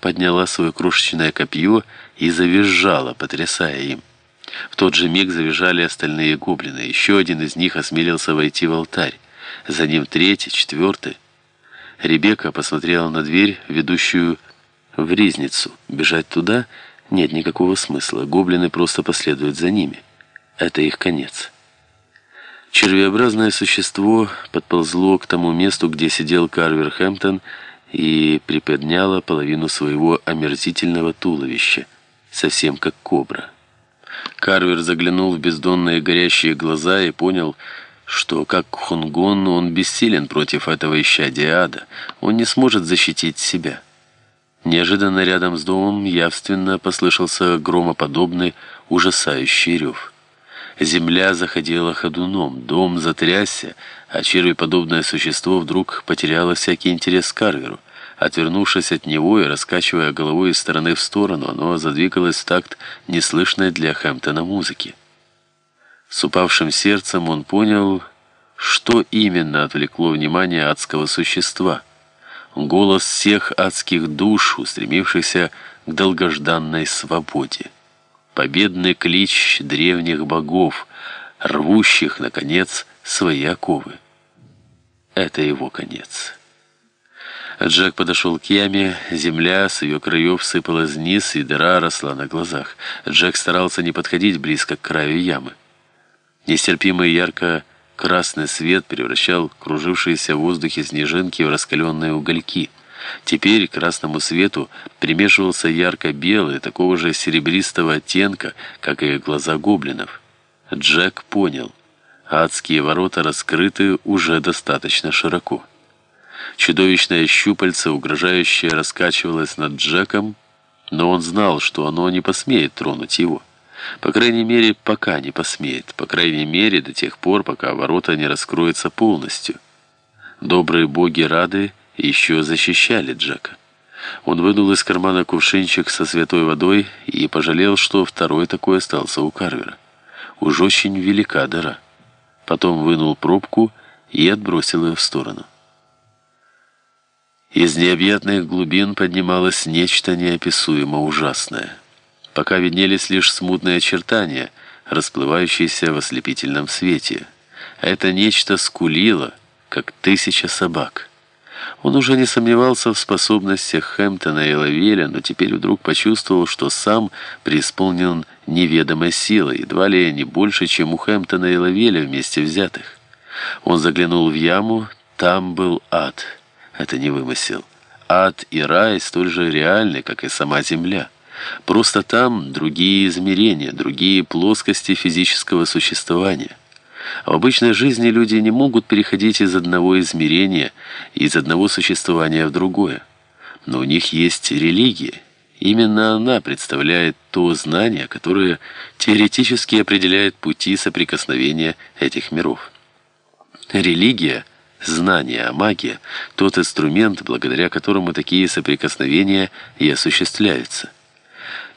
подняла свое крошечное копье и завизжала, потрясая им. В тот же миг завизжали остальные гоблины. Еще один из них осмелился войти в алтарь. За ним третий, четвертый. Ребекка посмотрела на дверь, ведущую в ризницу. Бежать туда нет никакого смысла. Гоблины просто последуют за ними. Это их конец. Червеобразное существо подползло к тому месту, где сидел Карвер Хэмптон, и приподняло половину своего омерзительного туловища, совсем как кобра. Карвер заглянул в бездонные горящие глаза и понял, что, как Хунгон, он бессилен против этого исчадия ада, он не сможет защитить себя. Неожиданно рядом с домом явственно послышался громоподобный ужасающий рев. Земля заходила ходуном, дом затрясся, а червеподобное существо вдруг потеряло всякий интерес к Карверу. Отвернувшись от него и раскачивая головой из стороны в сторону, оно задвигалось в такт неслышной для Хэмптона музыки. С упавшим сердцем он понял, что именно отвлекло внимание адского существа. Голос всех адских душ, устремившихся к долгожданной свободе победный клич древних богов, рвущих, наконец, свои оковы. Это его конец. Джек подошел к яме, земля с ее краев сыпалась вниз, и дыра росла на глазах. Джек старался не подходить близко к краю ямы. Нестерпимый ярко-красный свет превращал кружившиеся в воздухе снежинки в раскаленные угольки – Теперь к красному свету примешивался ярко-белый, такого же серебристого оттенка, как и глаза гоблинов. Джек понял. Адские ворота раскрыты уже достаточно широко. Чудовищное щупальце, угрожающее, раскачивалось над Джеком, но он знал, что оно не посмеет тронуть его. По крайней мере, пока не посмеет. По крайней мере, до тех пор, пока ворота не раскроются полностью. Добрые боги рады еще защищали Джека. Он вынул из кармана кувшинчик со святой водой и пожалел, что второй такой остался у Карвера. Уж очень велика дыра. Потом вынул пробку и отбросил ее в сторону. Из необъятных глубин поднималось нечто неописуемо ужасное. Пока виднелись лишь смутные очертания, расплывающиеся в ослепительном свете. Это нечто скулило, как тысяча собак. Он уже не сомневался в способностях Хэмптона и Лавеля, но теперь вдруг почувствовал, что сам преисполнен неведомой силой, едва ли не больше, чем у Хэмптона и Лавеля вместе взятых. Он заглянул в яму, там был ад. Это не вымысел. Ад и рай столь же реальны, как и сама земля. Просто там другие измерения, другие плоскости физического существования. В обычной жизни люди не могут переходить из одного измерения, из одного существования в другое. Но у них есть религия. Именно она представляет то знание, которое теоретически определяет пути соприкосновения этих миров. Религия, знание, магия – тот инструмент, благодаря которому такие соприкосновения и осуществляются –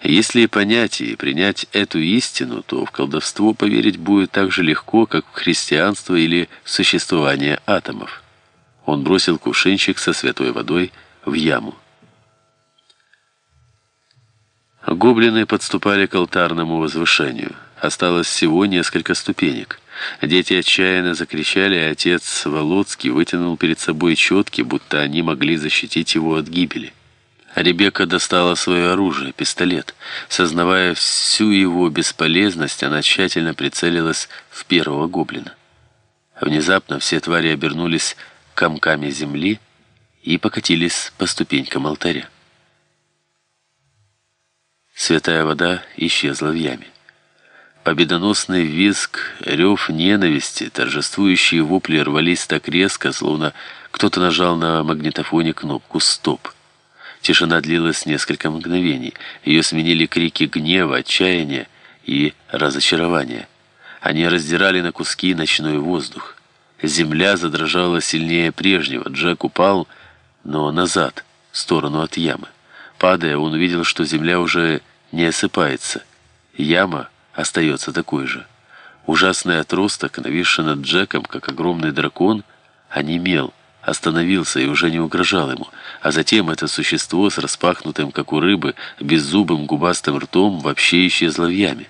если понять и принять эту истину, то в колдовство поверить будет так же легко, как в христианство или в существование атомов. Он бросил кувшинчик со святой водой в яму. Гоблины подступали к алтарному возвышению. Осталось всего несколько ступенек. Дети отчаянно закричали, а отец Володский вытянул перед собой четки, будто они могли защитить его от гибели. Ребекка достала свое оружие, пистолет. Сознавая всю его бесполезность, она тщательно прицелилась в первого гоблина. Внезапно все твари обернулись комками земли и покатились по ступенькам алтаря. Святая вода исчезла в яме. Победоносный визг, рев ненависти, торжествующие вопли рвались так резко, словно кто-то нажал на магнитофоне кнопку «Стоп». Тишина длилась несколько мгновений. Ее сменили крики гнева, отчаяния и разочарования. Они раздирали на куски ночной воздух. Земля задрожала сильнее прежнего. Джек упал, но назад, в сторону от ямы. Падая, он увидел, что земля уже не осыпается. Яма остается такой же. Ужасный отросток, нависший над Джеком, как огромный дракон, онемел, остановился и уже не угрожал ему, а затем это существо с распахнутым, как у рыбы, беззубым губастым ртом вообще исчезло в яме.